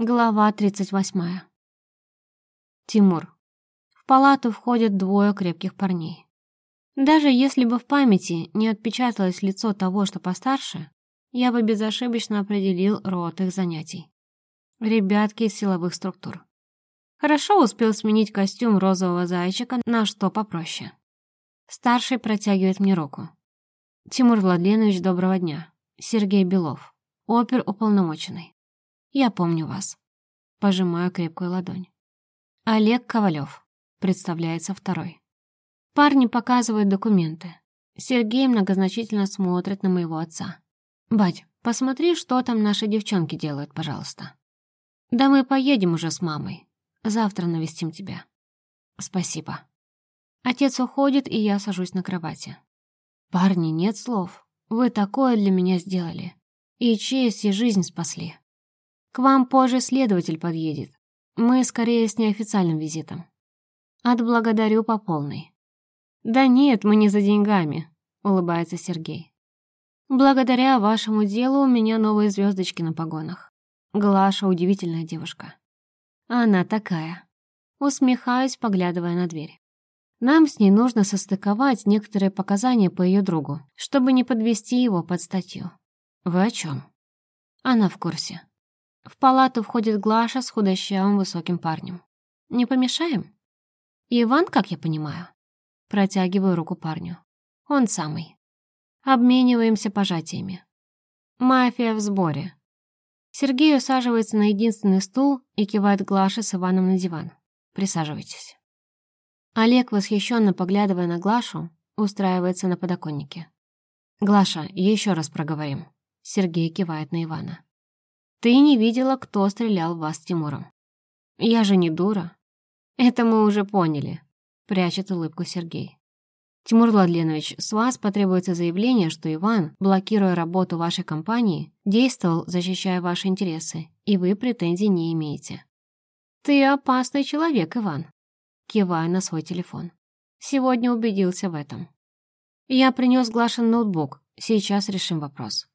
Глава 38. Тимур. В палату входят двое крепких парней. Даже если бы в памяти не отпечаталось лицо того, что постарше, я бы безошибочно определил род их занятий. Ребятки из силовых структур. Хорошо успел сменить костюм розового зайчика на что попроще. Старший протягивает мне руку. Тимур Владленович, доброго дня. Сергей Белов, опер уполномоченный. Я помню вас. Пожимаю крепкую ладонь. Олег Ковалев, представляется второй. Парни показывают документы. Сергей многозначительно смотрит на моего отца. «Бать, посмотри, что там наши девчонки делают, пожалуйста». «Да мы поедем уже с мамой. Завтра навестим тебя». «Спасибо». Отец уходит, и я сажусь на кровати. «Парни, нет слов. Вы такое для меня сделали. И честь, и жизнь спасли. К вам позже следователь подъедет. Мы скорее с неофициальным визитом. Отблагодарю по полной. Да нет, мы не за деньгами, улыбается Сергей. Благодаря вашему делу у меня новые звездочки на погонах. Глаша удивительная девушка. Она такая. Усмехаюсь, поглядывая на дверь. Нам с ней нужно состыковать некоторые показания по ее другу, чтобы не подвести его под статью. Вы о чем? Она в курсе. В палату входит Глаша с худощавым высоким парнем. «Не помешаем?» «Иван, как я понимаю?» Протягиваю руку парню. «Он самый». Обмениваемся пожатиями. «Мафия в сборе». Сергей усаживается на единственный стул и кивает Глаше с Иваном на диван. «Присаживайтесь». Олег, восхищенно поглядывая на Глашу, устраивается на подоконнике. «Глаша, еще раз проговорим». Сергей кивает на Ивана. Ты не видела, кто стрелял в вас с Тимуром. Я же не дура. Это мы уже поняли, прячет улыбку Сергей. Тимур Владленович, с вас потребуется заявление, что Иван, блокируя работу вашей компании, действовал, защищая ваши интересы, и вы претензий не имеете. Ты опасный человек, Иван, кивая на свой телефон. Сегодня убедился в этом. Я принес Глашин ноутбук, сейчас решим вопрос.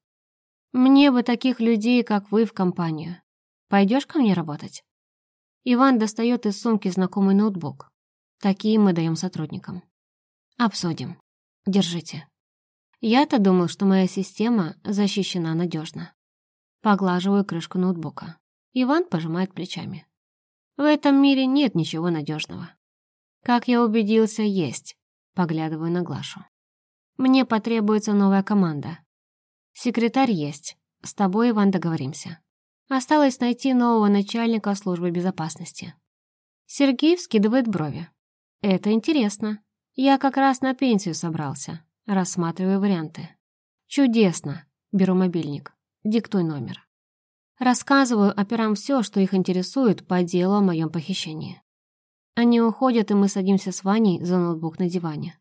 Мне бы таких людей, как вы, в компанию. Пойдешь ко мне работать?» Иван достает из сумки знакомый ноутбук. Такие мы даем сотрудникам. Обсудим. Держите. Я-то думал, что моя система защищена надежно. Поглаживаю крышку ноутбука. Иван пожимает плечами. В этом мире нет ничего надежного. Как я убедился, есть. Поглядываю на Глашу. Мне потребуется новая команда. Секретарь есть. С тобой, Иван, договоримся. Осталось найти нового начальника службы безопасности. Сергей вскидывает брови. Это интересно. Я как раз на пенсию собрался. Рассматриваю варианты. Чудесно. Беру мобильник. Диктуй номер. Рассказываю операм все, что их интересует по делу о моем похищении. Они уходят, и мы садимся с Ваней за ноутбук на диване.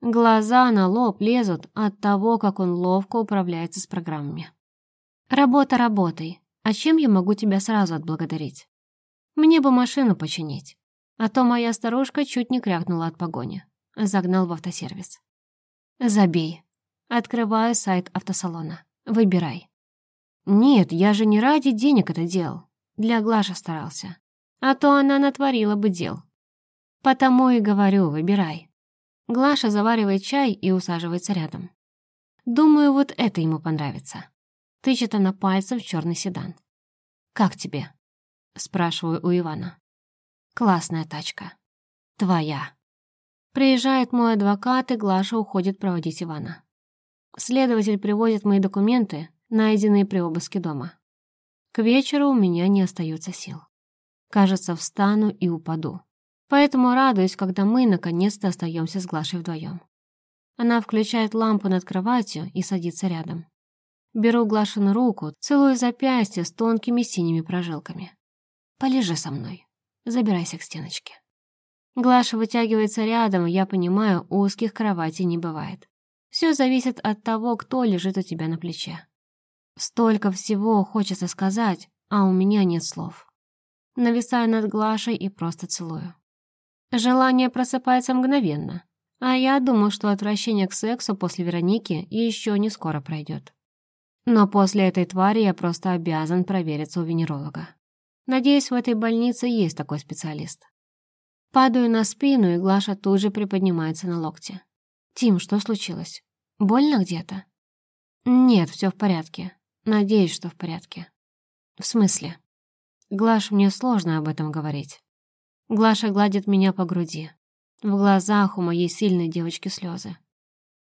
Глаза на лоб лезут от того, как он ловко управляется с программами. Работа работой. А чем я могу тебя сразу отблагодарить? Мне бы машину починить. А то моя старушка чуть не крякнула от погони. Загнал в автосервис. Забей. Открываю сайт автосалона. Выбирай. Нет, я же не ради денег это делал. Для Глаши старался. А то она натворила бы дел. Потому и говорю, выбирай. Глаша заваривает чай и усаживается рядом. Думаю, вот это ему понравится. Тычет она пальцем в черный седан. «Как тебе?» Спрашиваю у Ивана. «Классная тачка. Твоя». Приезжает мой адвокат, и Глаша уходит проводить Ивана. Следователь привозит мои документы, найденные при обыске дома. К вечеру у меня не остается сил. Кажется, встану и упаду. Поэтому радуюсь, когда мы наконец-то остаемся с Глашей вдвоем. Она включает лампу над кроватью и садится рядом. Беру Глашину руку, целую запястье с тонкими синими прожилками. «Полежи со мной. Забирайся к стеночке». Глаша вытягивается рядом, и я понимаю, узких кроватей не бывает. Все зависит от того, кто лежит у тебя на плече. Столько всего хочется сказать, а у меня нет слов. Нависаю над Глашей и просто целую. Желание просыпается мгновенно, а я думал, что отвращение к сексу после Вероники еще не скоро пройдет. Но после этой твари я просто обязан провериться у венеролога. Надеюсь, в этой больнице есть такой специалист. Падаю на спину, и Глаша тут же приподнимается на локте. «Тим, что случилось? Больно где-то?» «Нет, все в порядке. Надеюсь, что в порядке». «В смысле?» «Глаш, мне сложно об этом говорить». Глаша гладит меня по груди. В глазах у моей сильной девочки слезы.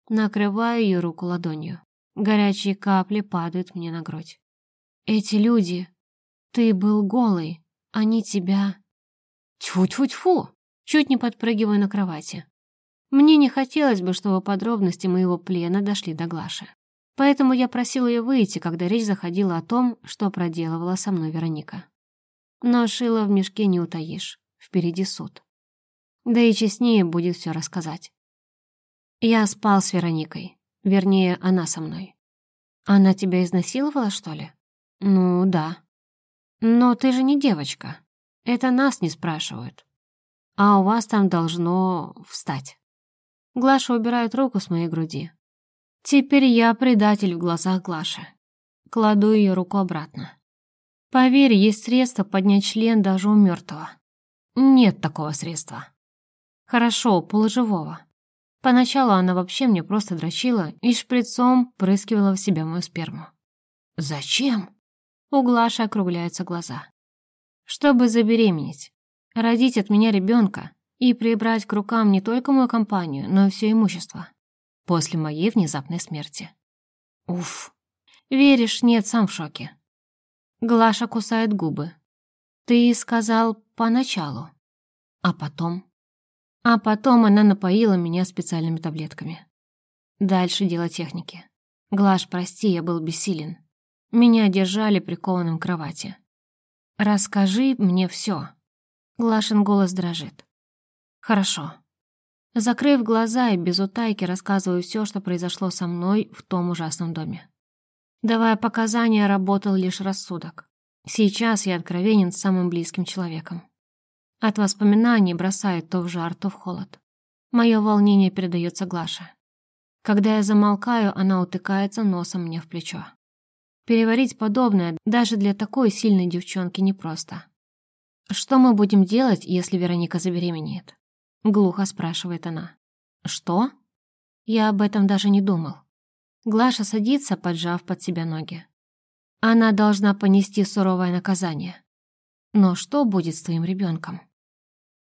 Накрываю ее руку ладонью. Горячие капли падают мне на грудь. «Эти люди... Ты был голый, они тебя...» Тьфу-тьфу-тьфу! Чуть не подпрыгиваю на кровати. Мне не хотелось бы, чтобы подробности моего плена дошли до Глаши. Поэтому я просила ее выйти, когда речь заходила о том, что проделывала со мной Вероника. Но шило в мешке не утаишь. Впереди суд. Да и честнее будет все рассказать. Я спал с Вероникой. Вернее, она со мной. Она тебя изнасиловала, что ли? Ну, да. Но ты же не девочка. Это нас не спрашивают. А у вас там должно встать. Глаша убирает руку с моей груди. Теперь я предатель в глазах Глаши. Кладу ее руку обратно. Поверь, есть средство поднять член даже у мертвого. Нет такого средства. Хорошо, полуживого. Поначалу она вообще мне просто дрочила и шприцом прыскивала в себя мою сперму. «Зачем?» У Глаши округляются глаза. «Чтобы забеременеть, родить от меня ребенка и прибрать к рукам не только мою компанию, но и все имущество. После моей внезапной смерти». «Уф! Веришь, нет, сам в шоке». Глаша кусает губы. «Ты сказал поначалу, а потом...» А потом она напоила меня специальными таблетками. Дальше дело техники. Глаш, прости, я был бессилен. Меня держали прикованным к кровати. «Расскажи мне все. Глашин голос дрожит. «Хорошо». Закрыв глаза и без утайки рассказываю все, что произошло со мной в том ужасном доме. Давая показания, работал лишь рассудок. Сейчас я откровенен с самым близким человеком. От воспоминаний бросает то в жар, то в холод. Мое волнение передается Глаше. Когда я замолкаю, она утыкается носом мне в плечо. Переварить подобное даже для такой сильной девчонки непросто. «Что мы будем делать, если Вероника забеременеет?» Глухо спрашивает она. «Что?» Я об этом даже не думал. Глаша садится, поджав под себя ноги. Она должна понести суровое наказание. Но что будет с твоим ребенком?